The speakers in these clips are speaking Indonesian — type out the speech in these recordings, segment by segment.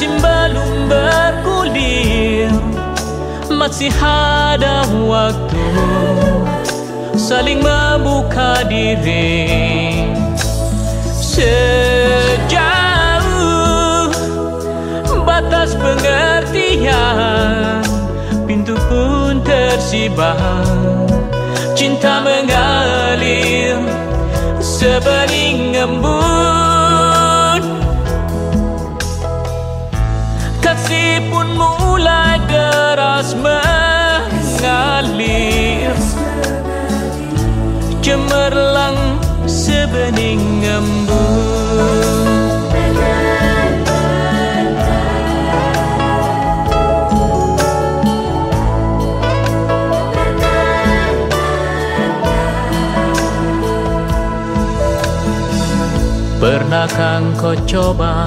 musim belum bergulir Masih ada waktu saling membuka diri. Sejauh batas pengertian Pintu pun tersibak Cinta mengalir sebening embun Kasih pun mulai deras mengalir Cemerlang sebening embun Pernahkah kau coba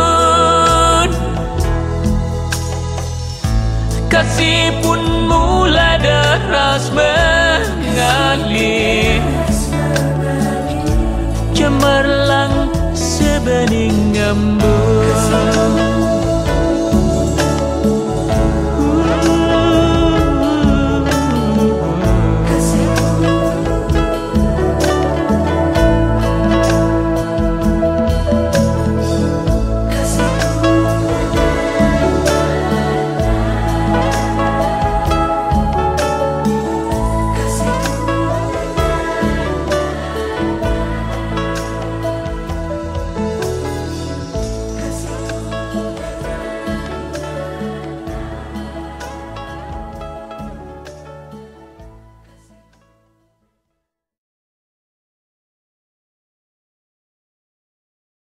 Kasih pun mulai deras mengalir. Cemerlang sebening embun